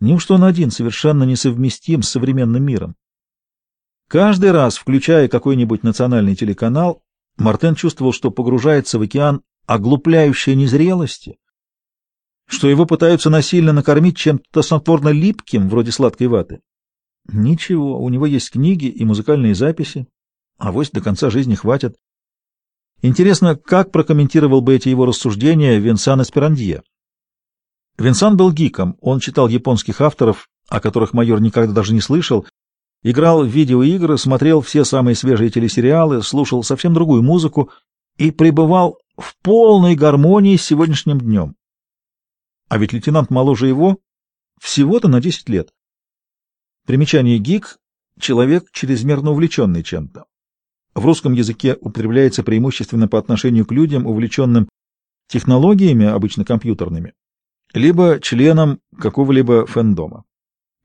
Неужто он один совершенно несовместим с современным миром? Каждый раз, включая какой-нибудь национальный телеканал, Мартен чувствовал, что погружается в океан оглупляющей незрелости, что его пытаются насильно накормить чем-то снотворно липким, вроде сладкой ваты. Ничего, у него есть книги и музыкальные записи, а вось до конца жизни хватит. Интересно, как прокомментировал бы эти его рассуждения Винсан Эсперандье? Винсан был гиком, он читал японских авторов, о которых майор никогда даже не слышал, играл в видеоигры, смотрел все самые свежие телесериалы, слушал совсем другую музыку и пребывал в полной гармонии с сегодняшним днем. А ведь лейтенант моложе его всего-то на 10 лет. Примечание гик — человек, чрезмерно увлеченный чем-то. В русском языке употребляется преимущественно по отношению к людям, увлеченным технологиями, обычно компьютерными, либо членом какого-либо фэндома.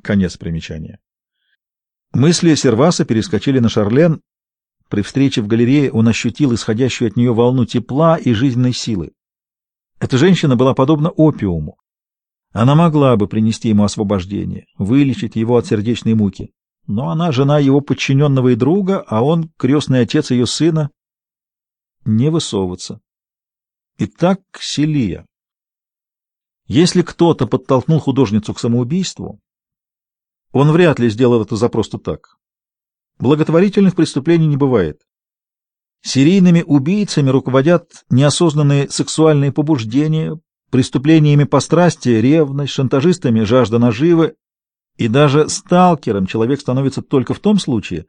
Конец примечания. Мысли Серваса перескочили на Шарлен. При встрече в галерее он ощутил исходящую от нее волну тепла и жизненной силы. Эта женщина была подобна опиуму. Она могла бы принести ему освобождение, вылечить его от сердечной муки. Но она жена его подчиненного и друга, а он крестный отец ее сына. Не высовываться. Итак, Селия. Если кто-то подтолкнул художницу к самоубийству, он вряд ли сделал это за просто так. Благотворительных преступлений не бывает. Серийными убийцами руководят неосознанные сексуальные побуждения, преступлениями по страсти, ревность, шантажистами, жажда наживы, и даже сталкером человек становится только в том случае,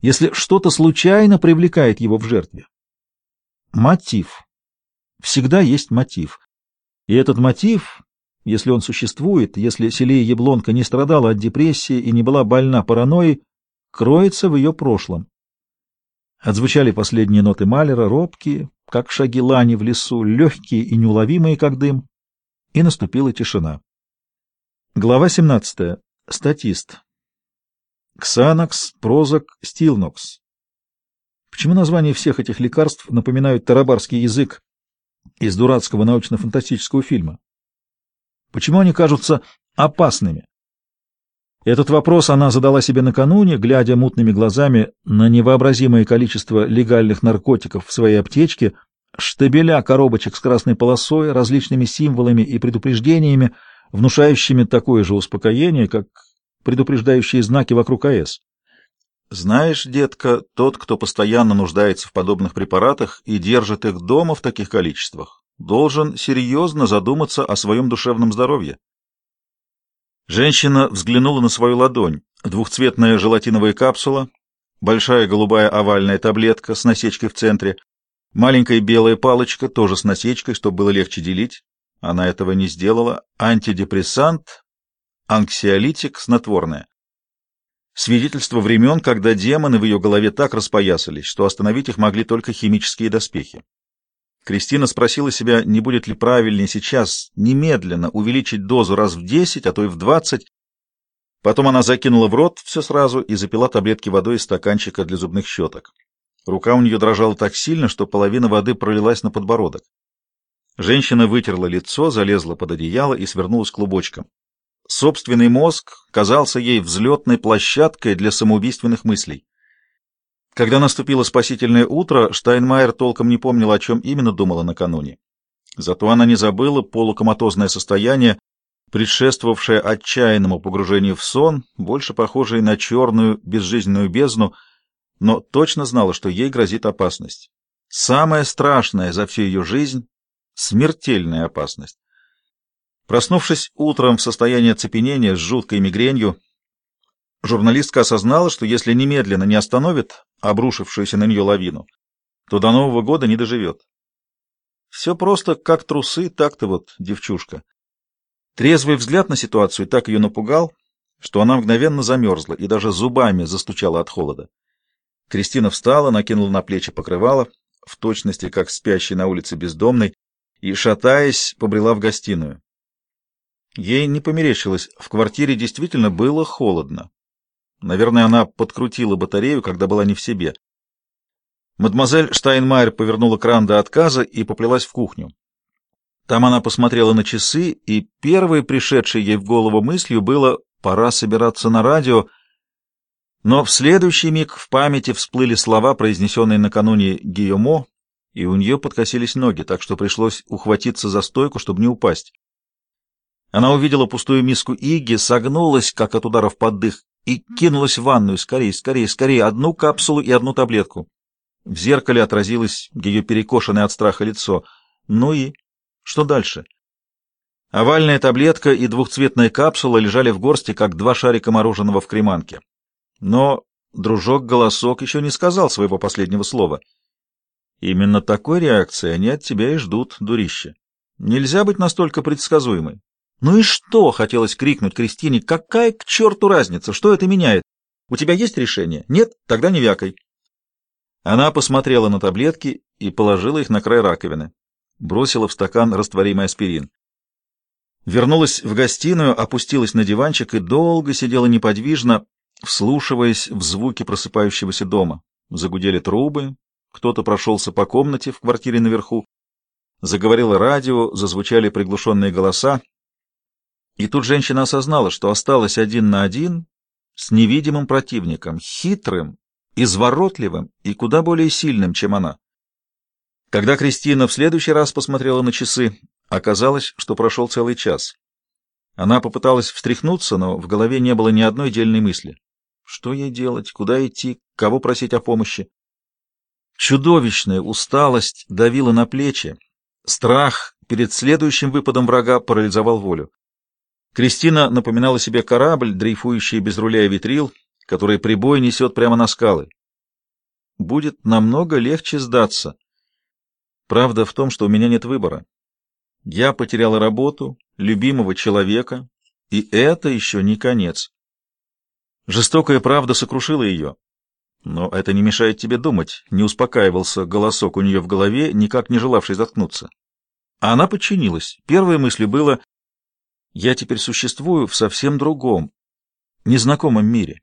если что-то случайно привлекает его в жертве. Мотив. Всегда есть мотив. И этот мотив, если он существует, если Селия Яблонка не страдала от депрессии и не была больна паранойей, кроется в ее прошлом. Отзвучали последние ноты Малера, робкие, как шаги лани в лесу, легкие и неуловимые, как дым, и наступила тишина. Глава 17. Статист. Ксанокс, Прозак, Стилнокс. Почему названия всех этих лекарств напоминают тарабарский язык из дурацкого научно-фантастического фильма? Почему они кажутся опасными? Этот вопрос она задала себе накануне, глядя мутными глазами на невообразимое количество легальных наркотиков в своей аптечке, штабеля коробочек с красной полосой, различными символами и предупреждениями, внушающими такое же успокоение, как предупреждающие знаки вокруг АЭС. Знаешь, детка, тот, кто постоянно нуждается в подобных препаратах и держит их дома в таких количествах, должен серьезно задуматься о своем душевном здоровье. Женщина взглянула на свою ладонь. Двухцветная желатиновая капсула, большая голубая овальная таблетка с насечкой в центре, маленькая белая палочка, тоже с насечкой, чтобы было легче делить. Она этого не сделала. Антидепрессант, анксиолитик, снотворное. Свидетельство времен, когда демоны в ее голове так распоясались, что остановить их могли только химические доспехи. Кристина спросила себя, не будет ли правильнее сейчас немедленно увеличить дозу раз в 10, а то и в 20. Потом она закинула в рот все сразу и запила таблетки водой из стаканчика для зубных щеток. Рука у нее дрожала так сильно, что половина воды пролилась на подбородок. Женщина вытерла лицо, залезла под одеяло и свернулась клубочком. Собственный мозг казался ей взлетной площадкой для самоубийственных мыслей. Когда наступило спасительное утро, Штайнмайер толком не помнила, о чем именно думала накануне. Зато она не забыла полукоматозное состояние, предшествовавшее отчаянному погружению в сон, больше похожее на черную безжизненную бездну, но точно знала, что ей грозит опасность. Самая страшная за всю ее жизнь — смертельная опасность. Проснувшись утром в состоянии оцепенения с жуткой мигренью, Журналистка осознала, что если немедленно не остановит обрушившуюся на нее лавину, то до Нового года не доживет. Все просто как трусы, так-то вот девчушка. Трезвый взгляд на ситуацию так ее напугал, что она мгновенно замерзла и даже зубами застучала от холода. Кристина встала, накинула на плечи покрывало, в точности как спящий на улице бездомный, и, шатаясь, побрела в гостиную. Ей не померещилось, в квартире действительно было холодно. Наверное, она подкрутила батарею, когда была не в себе. Мадемуазель Штайнмайер повернула кран до отказа и поплелась в кухню. Там она посмотрела на часы, и первой пришедшей ей в голову мыслью было «пора собираться на радио», но в следующий миг в памяти всплыли слова, произнесенные накануне Гийомо, и у нее подкосились ноги, так что пришлось ухватиться за стойку, чтобы не упасть. Она увидела пустую миску Иги, согнулась, как от ударов под дых, и кинулась в ванную. Скорее, скорее, скорее, одну капсулу и одну таблетку. В зеркале отразилось ее перекошенное от страха лицо. Ну и... Что дальше? Овальная таблетка и двухцветная капсула лежали в горсти, как два шарика мороженого в креманке. Но дружок-голосок еще не сказал своего последнего слова. Именно такой реакции они от тебя и ждут, дурище. Нельзя быть настолько предсказуемой. Ну и что, хотелось крикнуть Кристине, какая к черту разница, что это меняет? У тебя есть решение? Нет? Тогда не вякай. Она посмотрела на таблетки и положила их на край раковины бросила в стакан растворимый аспирин. Вернулась в гостиную, опустилась на диванчик и долго сидела неподвижно, вслушиваясь в звуки просыпающегося дома. Загудели трубы, кто-то прошелся по комнате в квартире наверху, заговорило радио, зазвучали приглушенные голоса. И тут женщина осознала, что осталась один на один с невидимым противником, хитрым, изворотливым и куда более сильным, чем она. Когда Кристина в следующий раз посмотрела на часы, оказалось, что прошел целый час. Она попыталась встряхнуться, но в голове не было ни одной дельной мысли. Что ей делать, куда идти, кого просить о помощи? Чудовищная усталость давила на плечи. Страх перед следующим выпадом врага парализовал волю. Кристина напоминала себе корабль, дрейфующий без руля и ветрил, который прибой несет прямо на скалы. Будет намного легче сдаться. Правда в том, что у меня нет выбора. Я потеряла работу, любимого человека, и это еще не конец. Жестокая правда сокрушила ее. Но это не мешает тебе думать, не успокаивался голосок у нее в голове, никак не желавший заткнуться. А она подчинилась. Первой мыслью было «Я теперь существую в совсем другом, незнакомом мире».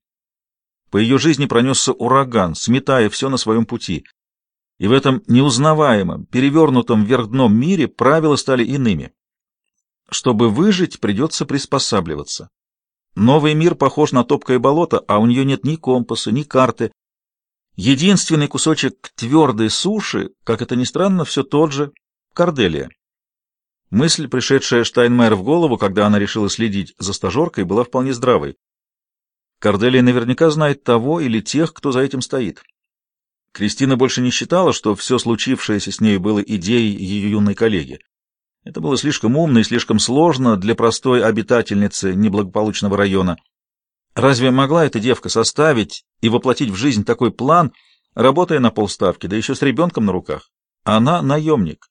По ее жизни пронесся ураган, сметая все на своем пути. И в этом неузнаваемом, перевернутом вверх дном мире правила стали иными. Чтобы выжить, придется приспосабливаться. Новый мир похож на топкое болото, а у нее нет ни компаса, ни карты. Единственный кусочек твердой суши, как это ни странно, все тот же — Корделия. Мысль, пришедшая Штайнмайер в голову, когда она решила следить за стажеркой, была вполне здравой. Корделия наверняка знает того или тех, кто за этим стоит. Кристина больше не считала, что все случившееся с ней было идеей ее юной коллеги. Это было слишком умно и слишком сложно для простой обитательницы неблагополучного района. Разве могла эта девка составить и воплотить в жизнь такой план, работая на полставки, да еще с ребенком на руках? Она наемник.